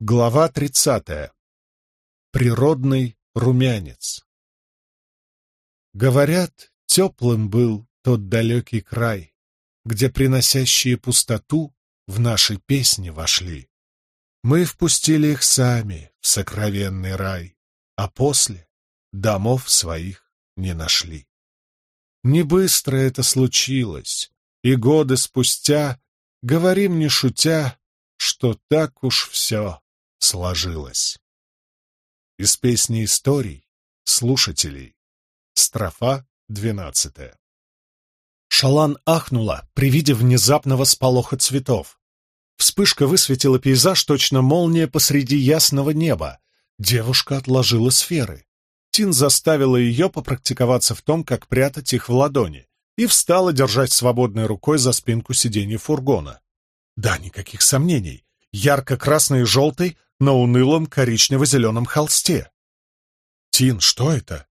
Глава тридцатая. Природный румянец. Говорят, теплым был тот далекий край, где приносящие пустоту в наши песни вошли. Мы впустили их сами в сокровенный рай, а после домов своих не нашли. Не быстро это случилось, и годы спустя говорим не шутя, что так уж все сложилось. Из песни историй слушателей. Строфа двенадцатая. Шалан ахнула при виде внезапного сполоха цветов. Вспышка высветила пейзаж, точно молния посреди ясного неба. Девушка отложила сферы. Тин заставила ее попрактиковаться в том, как прятать их в ладони, и встала держать свободной рукой за спинку сиденья фургона. Да, никаких сомнений. Ярко-красный и желтый на унылом коричнево-зеленом холсте. «Тин, что это?»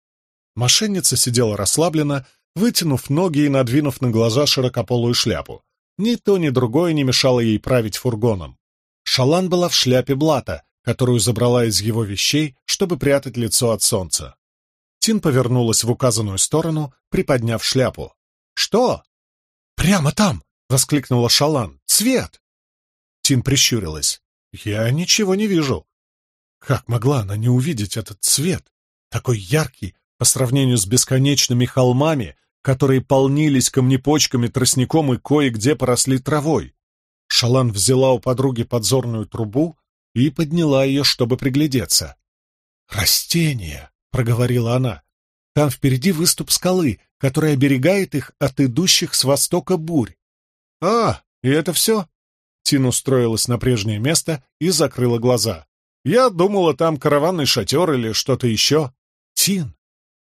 Мошенница сидела расслабленно, вытянув ноги и надвинув на глаза широкополую шляпу. Ни то, ни другое не мешало ей править фургоном. Шалан была в шляпе блата, которую забрала из его вещей, чтобы прятать лицо от солнца. Тин повернулась в указанную сторону, приподняв шляпу. «Что?» «Прямо там!» — воскликнула Шалан. «Цвет!» Тин прищурилась. «Я ничего не вижу». Как могла она не увидеть этот цвет? Такой яркий, по сравнению с бесконечными холмами, которые полнились камнепочками, тростником и кое-где поросли травой. Шалан взяла у подруги подзорную трубу и подняла ее, чтобы приглядеться. «Растение!» — проговорила она. «Там впереди выступ скалы, который оберегает их от идущих с востока бурь». «А, и это все?» Тин устроилась на прежнее место и закрыла глаза. «Я думала, там караванный шатер или что-то еще». «Тин,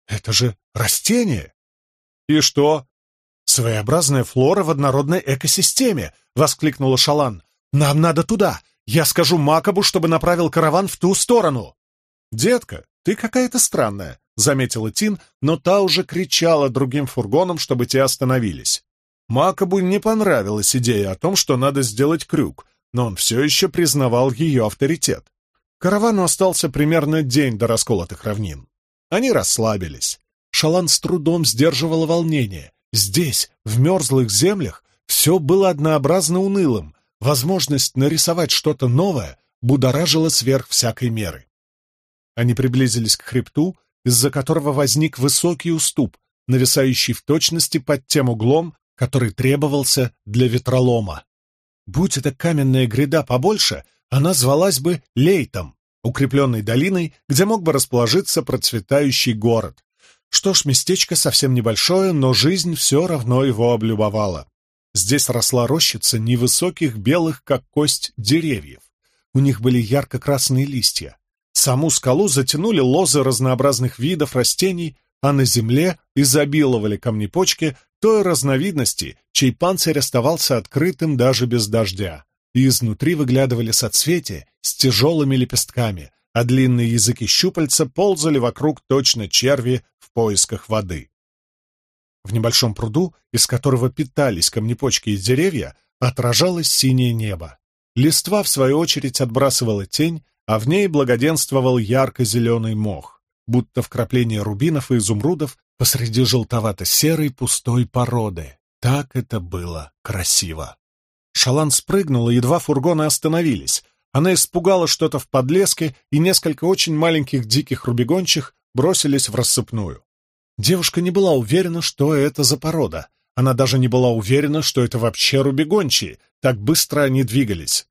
это же растение!» «И что?» «Своеобразная флора в однородной экосистеме!» — воскликнула Шалан. «Нам надо туда! Я скажу Макабу, чтобы направил караван в ту сторону!» «Детка, ты какая-то странная», — заметила Тин, но та уже кричала другим фургонам, чтобы те остановились. Макабу не понравилась идея о том, что надо сделать крюк, но он все еще признавал ее авторитет. Каравану остался примерно день до расколотых равнин. Они расслабились. Шалан с трудом сдерживала волнение. Здесь, в мерзлых землях, все было однообразно унылым. Возможность нарисовать что-то новое будоражила сверх всякой меры. Они приблизились к хребту, из-за которого возник высокий уступ, нависающий в точности под тем углом, который требовался для ветролома. Будь это каменная гряда побольше, она звалась бы Лейтом, укрепленной долиной, где мог бы расположиться процветающий город. Что ж, местечко совсем небольшое, но жизнь все равно его облюбовала. Здесь росла рощица невысоких белых, как кость, деревьев. У них были ярко-красные листья. Саму скалу затянули лозы разнообразных видов растений, а на земле изобиловали камнепочки той разновидности, чей панцирь оставался открытым даже без дождя, и изнутри выглядывали соцветия с тяжелыми лепестками, а длинные языки щупальца ползали вокруг точно черви в поисках воды. В небольшом пруду, из которого питались камнепочки и деревья, отражалось синее небо. Листва, в свою очередь, отбрасывала тень, а в ней благоденствовал ярко-зеленый мох, будто вкрапление рубинов и изумрудов посреди желтовато-серой пустой породы. Так это было красиво. Шалан спрыгнула, едва фургоны остановились. Она испугала что-то в подлеске, и несколько очень маленьких диких рубегончих бросились в рассыпную. Девушка не была уверена, что это за порода. Она даже не была уверена, что это вообще рубегончие. Так быстро они двигались.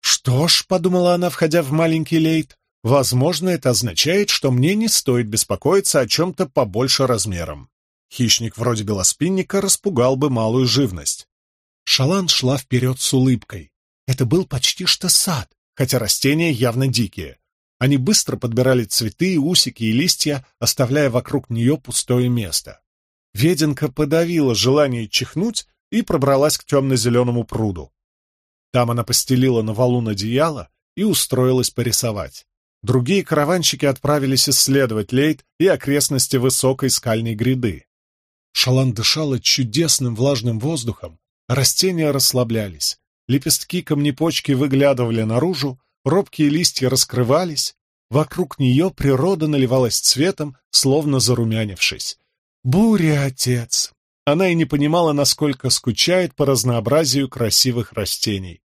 «Что ж», — подумала она, входя в маленький лейт, Возможно, это означает, что мне не стоит беспокоиться о чем-то побольше размером. Хищник вроде белоспинника распугал бы малую живность. Шалан шла вперед с улыбкой. Это был почти что сад, хотя растения явно дикие. Они быстро подбирали цветы, усики и листья, оставляя вокруг нее пустое место. Веденка подавила желание чихнуть и пробралась к темно-зеленому пруду. Там она постелила на валун одеяло и устроилась порисовать. Другие караванщики отправились исследовать Лейт и окрестности высокой скальной гряды. Шалан дышала чудесным влажным воздухом, растения расслаблялись, лепестки камнепочки выглядывали наружу, робкие листья раскрывались, вокруг нее природа наливалась цветом, словно зарумянившись. Буря, отец! Она и не понимала, насколько скучает по разнообразию красивых растений.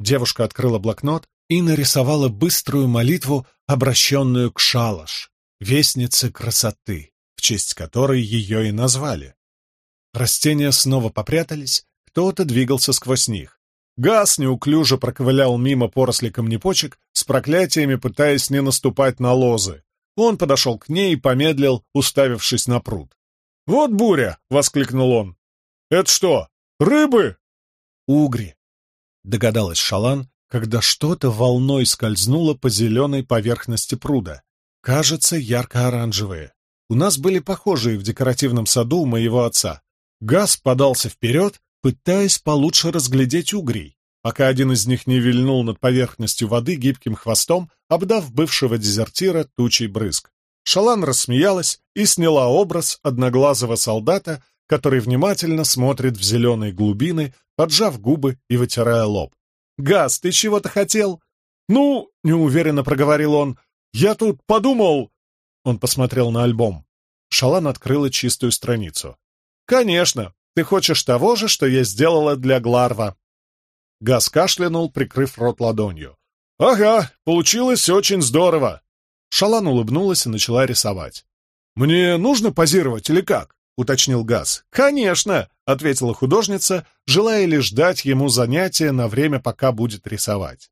Девушка открыла блокнот и нарисовала быструю молитву, обращенную к Шалаш, вестнице красоты, в честь которой ее и назвали. Растения снова попрятались, кто-то двигался сквозь них. Газ неуклюже проковылял мимо поросли камнепочек, с проклятиями пытаясь не наступать на лозы. Он подошел к ней и помедлил, уставившись на пруд. «Вот буря!» — воскликнул он. «Это что, рыбы?» «Угри», — догадалась Шалан, когда что-то волной скользнуло по зеленой поверхности пруда. Кажется, ярко-оранжевые. У нас были похожие в декоративном саду у моего отца. Газ подался вперед, пытаясь получше разглядеть угрей, пока один из них не вильнул над поверхностью воды гибким хвостом, обдав бывшего дезертира тучей брызг. Шалан рассмеялась и сняла образ одноглазого солдата, который внимательно смотрит в зеленые глубины, поджав губы и вытирая лоб. «Газ, ты чего-то хотел?» «Ну», — неуверенно проговорил он, — «я тут подумал...» Он посмотрел на альбом. Шалан открыла чистую страницу. «Конечно, ты хочешь того же, что я сделала для Гларва». Газ кашлянул, прикрыв рот ладонью. «Ага, получилось очень здорово. Шалан улыбнулась и начала рисовать. «Мне нужно позировать или как?» — уточнил Газ. «Конечно!» — ответила художница, желая лишь дать ему занятие на время, пока будет рисовать.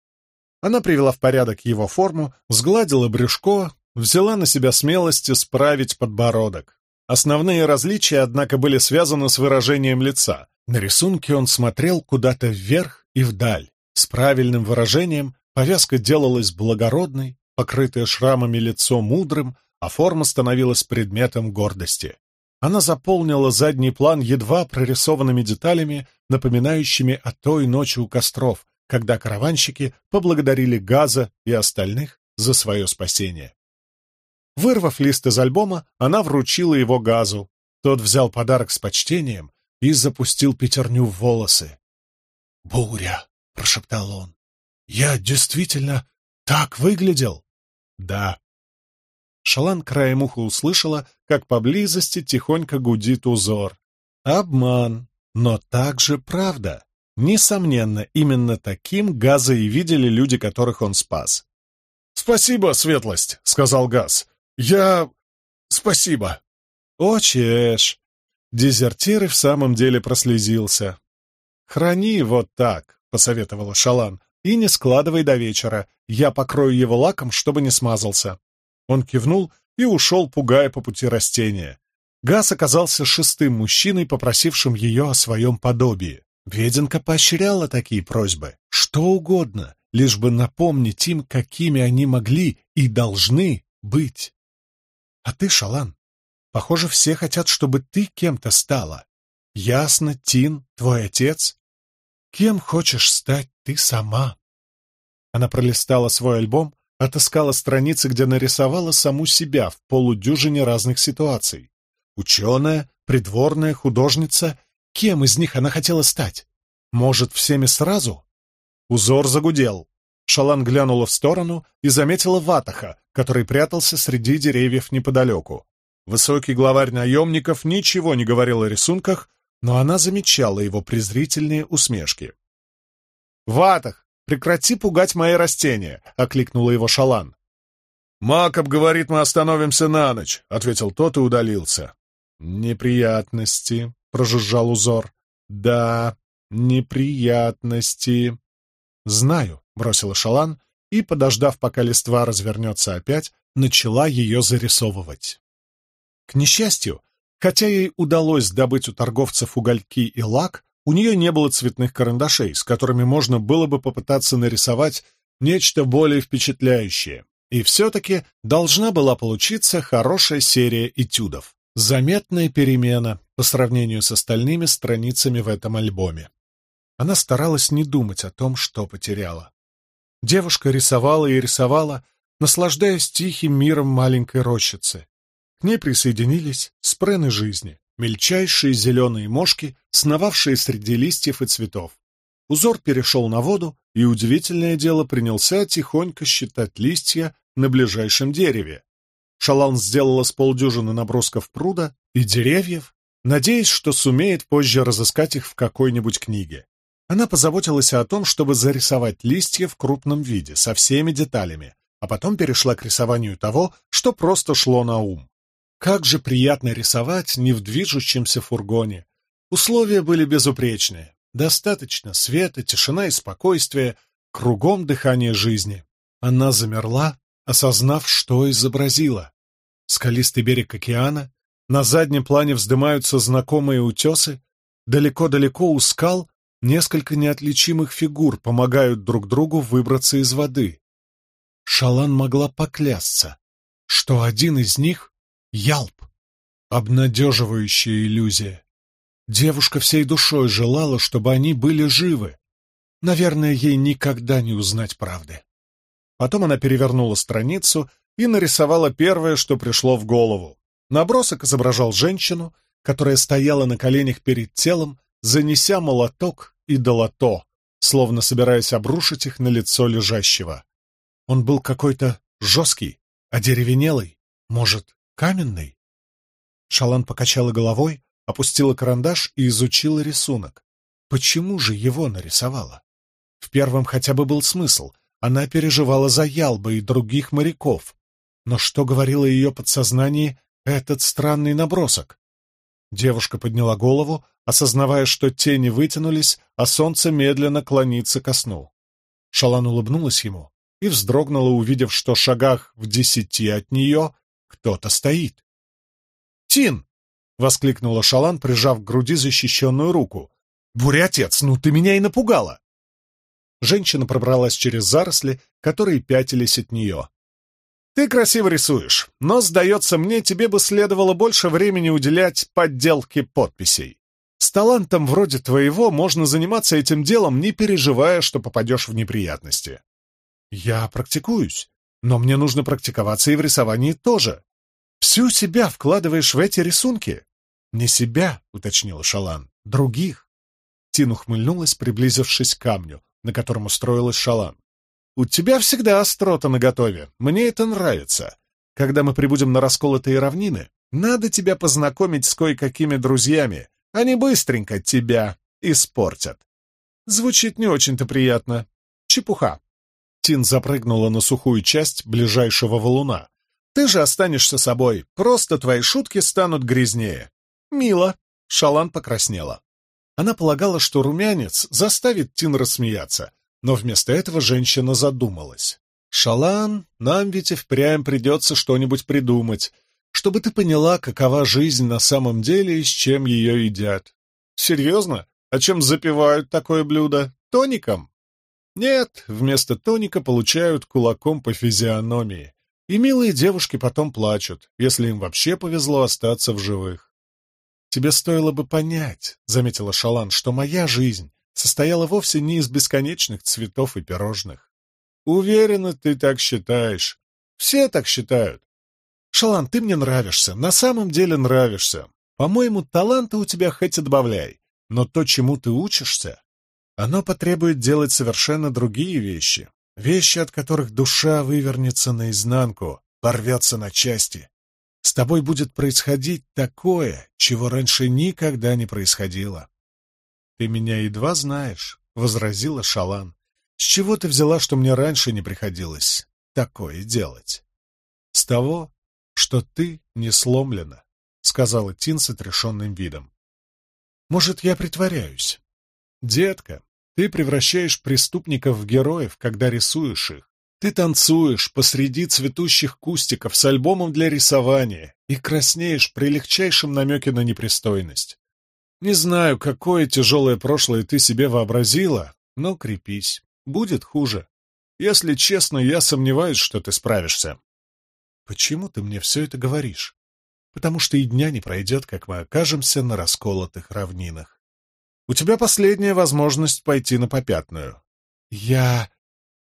Она привела в порядок его форму, сгладила брюшко, взяла на себя смелость исправить подбородок. Основные различия, однако, были связаны с выражением лица. На рисунке он смотрел куда-то вверх и вдаль. С правильным выражением повязка делалась благородной, покрытое шрамами лицо мудрым, а форма становилась предметом гордости. Она заполнила задний план едва прорисованными деталями, напоминающими о той ночи у костров, когда караванщики поблагодарили Газа и остальных за свое спасение. Вырвав лист из альбома, она вручила его Газу. Тот взял подарок с почтением и запустил пятерню в волосы. «Буря!» — прошептал он. «Я действительно так выглядел?» «Да». Шалан краем уха услышала, как поблизости тихонько гудит узор. Обман, но также правда. Несомненно, именно таким Газа и видели люди, которых он спас. «Спасибо, светлость», — сказал Газ. «Я... спасибо». «О, чеш!» Дезертир и в самом деле прослезился. «Храни вот так», — посоветовала Шалан, — «и не складывай до вечера. Я покрою его лаком, чтобы не смазался. Он кивнул и ушел, пугая по пути растения. Газ оказался шестым мужчиной, попросившим ее о своем подобии. Веденка поощряла такие просьбы. Что угодно, лишь бы напомнить им, какими они могли и должны быть. А ты, Шалан, похоже, все хотят, чтобы ты кем-то стала. Ясно, Тин, твой отец. Кем хочешь стать ты сама? Она пролистала свой альбом, отыскала страницы, где нарисовала саму себя в полудюжине разных ситуаций. Ученая, придворная, художница. Кем из них она хотела стать? Может, всеми сразу? Узор загудел. Шалан глянула в сторону и заметила Ватаха, который прятался среди деревьев неподалеку. Высокий главарь наемников ничего не говорил о рисунках, но она замечала его презрительные усмешки. «Ватах, Прекрати пугать мои растения!» — окликнула его Шалан. «Макоб говорит, мы остановимся на ночь», — ответил тот и удалился. «Неприятности», — прожужжал узор. «Да, неприятности». «Знаю», — бросила Шалан, и, подождав, пока листва развернется опять, начала ее зарисовывать. К несчастью, хотя ей удалось добыть у торговцев угольки и лак, у нее не было цветных карандашей, с которыми можно было бы попытаться нарисовать нечто более впечатляющее. И все-таки должна была получиться хорошая серия этюдов. Заметная перемена по сравнению с остальными страницами в этом альбоме. Она старалась не думать о том, что потеряла. Девушка рисовала и рисовала, наслаждаясь тихим миром маленькой рощицы. К ней присоединились спрены жизни мельчайшие зеленые мошки, сновавшие среди листьев и цветов. узор перешел на воду, и удивительное дело принялся тихонько считать листья на ближайшем дереве. Шалан сделала с полдюжины набросков пруда и деревьев, надеясь, что сумеет позже разыскать их в какой-нибудь книге. Она позаботилась о том, чтобы зарисовать листья в крупном виде, со всеми деталями, а потом перешла к рисованию того, что просто шло на ум. Как же приятно рисовать не в движущемся фургоне. Условия были безупречные. Достаточно света, тишина и спокойствие, кругом дыхание жизни. Она замерла, осознав, что изобразила. Скалистый берег океана, на заднем плане вздымаются знакомые утесы, далеко-далеко у скал несколько неотличимых фигур помогают друг другу выбраться из воды. Шалан могла поклясться, что один из них — Ялп. Обнадеживающая иллюзия. Девушка всей душой желала, чтобы они были живы. Наверное, ей никогда не узнать правды. Потом она перевернула страницу и нарисовала первое, что пришло в голову. Набросок изображал женщину, которая стояла на коленях перед телом, занеся молоток и долото, словно собираясь обрушить их на лицо лежащего. Он был какой-то жесткий, одеревенелый, может, каменный? Шалан покачала головой, опустила карандаш и изучила рисунок. Почему же его нарисовала? В первом хотя бы был смысл. Она переживала за Ялба и других моряков. Но что говорило ее подсознание этот странный набросок? Девушка подняла голову, осознавая, что тени вытянулись, а солнце медленно клонится ко сну. Шалан улыбнулась ему и вздрогнула, увидев, что шагах в десяти от нее кто-то стоит. «Тин!» — воскликнула Шалан, прижав к груди защищенную руку. «Буря-отец, ну ты меня и напугала!» Женщина пробралась через заросли, которые пятились от нее. «Ты красиво рисуешь, но, сдается мне, тебе бы следовало больше времени уделять подделке подписей. С талантом вроде твоего можно заниматься этим делом, не переживая, что попадешь в неприятности». «Я практикуюсь, но мне нужно практиковаться и в рисовании тоже. Всю себя вкладываешь в эти рисунки?» «Не себя», — уточнила Шалан, — «других». Тин ухмыльнулась, приблизившись к камню на котором устроилась Шалан. «У тебя всегда острота наготове. Мне это нравится. Когда мы прибудем на расколотые равнины, надо тебя познакомить с кое-какими друзьями. Они быстренько тебя испортят». Звучит не очень-то приятно. Чепуха. Тин запрыгнула на сухую часть ближайшего валуна. «Ты же останешься собой, просто твои шутки станут грязнее». «Мило», — Шалан покраснела. Она полагала, что румянец заставит Тин рассмеяться, но вместо этого женщина задумалась. «Шалан, нам ведь и впрямь придется что-нибудь придумать, чтобы ты поняла, какова жизнь на самом деле и с чем ее едят». «Серьезно? А чем запивают такое блюдо? Тоником?» «Нет, вместо тоника получают кулаком по физиономии. И милые девушки потом плачут, если им вообще повезло остаться в живых. «Тебе стоило бы понять», — заметила Шалан, — «что моя жизнь состояла вовсе не из бесконечных цветов и пирожных». «Уверена, ты так считаешь. Все так считают. Шалан, ты мне нравишься, на самом деле нравишься. По-моему, таланта у тебя хоть и добавляй, но то, чему ты учишься, оно потребует делать совершенно другие вещи, вещи, от которых душа вывернется наизнанку, порвется на части, с тобой будет происходить такое, чего раньше никогда не происходило. — Ты меня едва знаешь, — возразила Шалан. — С чего ты взяла, что мне раньше не приходилось такое делать? — С того, что ты не сломлена, — сказала Тин с отрешенным видом. — Может, я притворяюсь? — Детка, ты превращаешь преступников в героев, когда рисуешь их. Ты танцуешь посреди цветущих кустиков с альбомом для рисования и краснеешь при легчайшем намеке на непристойность. Не знаю, какое тяжелое прошлое ты себе вообразила, но крепись, будет хуже. Если честно, я сомневаюсь, что ты справишься. Почему ты мне все это говоришь? Потому что и дня не пройдет, как мы окажемся на расколотых равнинах. У тебя последняя возможность пойти на попятную. Я...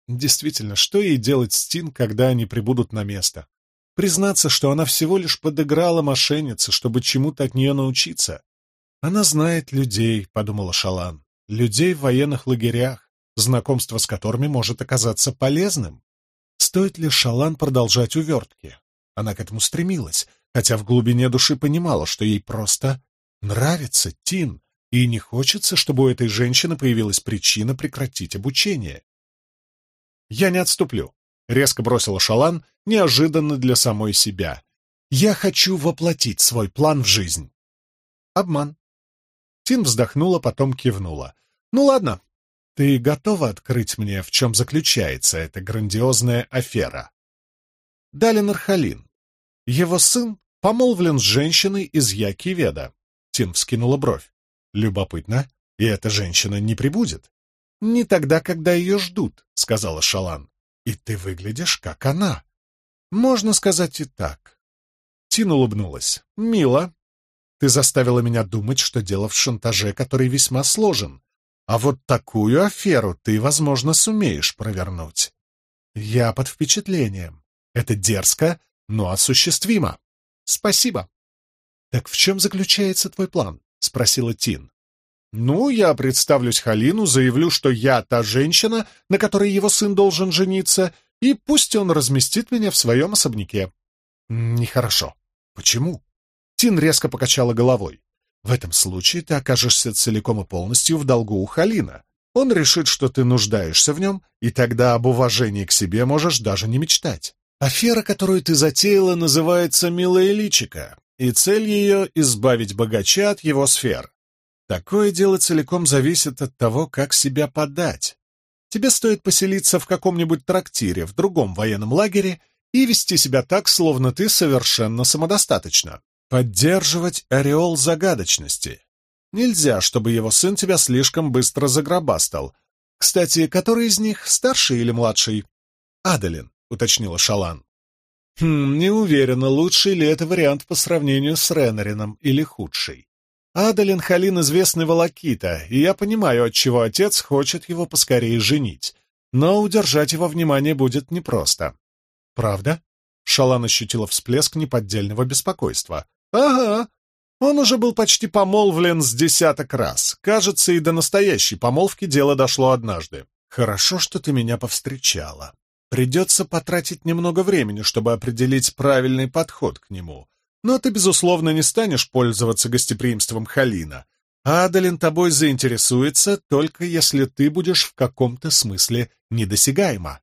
Действительно, что ей делать Тин, когда они прибудут на место? Признаться, что она всего лишь подыграла мошеннице, чтобы чему-то от нее научиться. Она знает людей, — подумала Шалан. людей в военных лагерях, знакомство с которыми может оказаться полезным. Стоит ли Шалан продолжать увертки? Она к этому стремилась, хотя в глубине души понимала, что ей просто нравится Тин, и не хочется, чтобы у этой женщины появилась причина прекратить обучение. «Я не отступлю», — резко бросила Шалан, неожиданно для самой себя. «Я хочу воплотить свой план в жизнь». Обман. Тин вздохнула, потом кивнула. «Ну ладно, ты готова открыть мне, в чем заключается эта грандиозная афера?» Далин Архалин. Его сын помолвлен с женщиной из Якиведа. Тин вскинула бровь. Любопытно, и эта женщина не прибудет. «Не тогда, когда ее ждут», — сказала Шалан. «И ты выглядишь, как она». «Можно сказать и так». Тин улыбнулась. «Мило. Ты заставила меня думать, что дело в шантаже, который весьма сложен. А вот такую аферу ты, возможно, сумеешь провернуть. Я под впечатлением. Это дерзко, но осуществимо. Спасибо. Так в чем заключается твой план? Спросила Тин. Ну, я представлюсь Халину, заявлю, что я та женщина, на которой его сын должен жениться, и пусть он разместит меня в своем особняке. Нехорошо. Почему? Тин резко покачала головой. В этом случае ты окажешься целиком и полностью в долгу у Халина. Он решит, что ты нуждаешься в нем, и тогда об уважении к себе можешь даже не мечтать. Афера, которую ты затеяла, называется «Милая личика», и цель ее — избавить богача от его сфер. Такое дело целиком зависит от того, как себя подать. Тебе стоит поселиться в каком-нибудь трактире, в другом военном лагере и вести себя так, словно ты совершенно самодостаточна. Поддерживать ореол загадочности. Нельзя, чтобы его сын тебя слишком быстро загробастал. Кстати, который из них, старший или младший? Адалин уточнила Шалан. «Хм, не уверена, лучший ли это вариант по сравнению с Ренерином или худший. Адалин Халин известный волокита, и я понимаю, отчего отец хочет его поскорее женить, но удержать его внимание будет непросто». «Правда?» — Шалан ощутила всплеск неподдельного беспокойства. «Ага, он уже был почти помолвлен с десяток раз. Кажется, и до настоящей помолвки дело дошло однажды. Хорошо, что ты меня повстречала. Придется потратить немного времени, чтобы определить правильный подход к нему. Но ты, безусловно, не станешь пользоваться гостеприимством Халина. Адалин тобой заинтересуется, только если ты будешь в каком-то смысле недосягаема.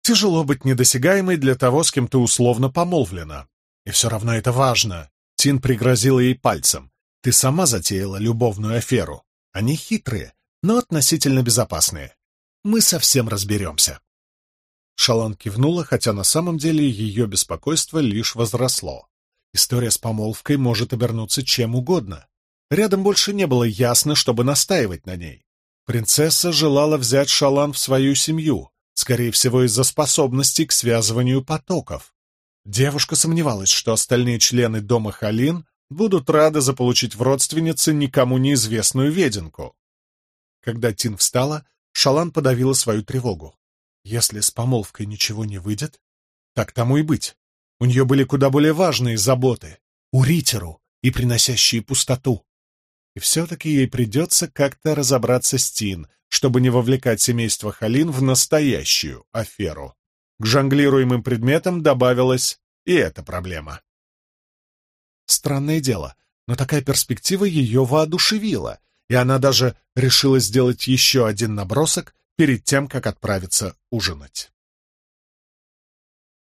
Тяжело быть недосягаемой для того, с кем ты условно помолвлена. И все равно это важно. Тин пригрозила ей пальцем. Ты сама затеяла любовную аферу. Они хитрые, но относительно безопасные. Мы совсем разберемся. Шалан кивнула, хотя на самом деле ее беспокойство лишь возросло. История с помолвкой может обернуться чем угодно. Рядом больше не было ясно, чтобы настаивать на ней. Принцесса желала взять Шалан в свою семью, скорее всего, из-за способностей к связыванию потоков. Девушка сомневалась, что остальные члены дома Халин будут рады заполучить в родственнице никому неизвестную веденку. Когда Тин встала, Шалан подавила свою тревогу. Если с помолвкой ничего не выйдет, так тому и быть. У нее были куда более важные заботы. У Ритеру и приносящие пустоту. И все-таки ей придется как-то разобраться с Тин, чтобы не вовлекать семейство Халин в настоящую аферу. К жонглируемым предметам добавилась и эта проблема. Странное дело, но такая перспектива ее воодушевила, и она даже решила сделать еще один набросок перед тем, как отправиться ужинать.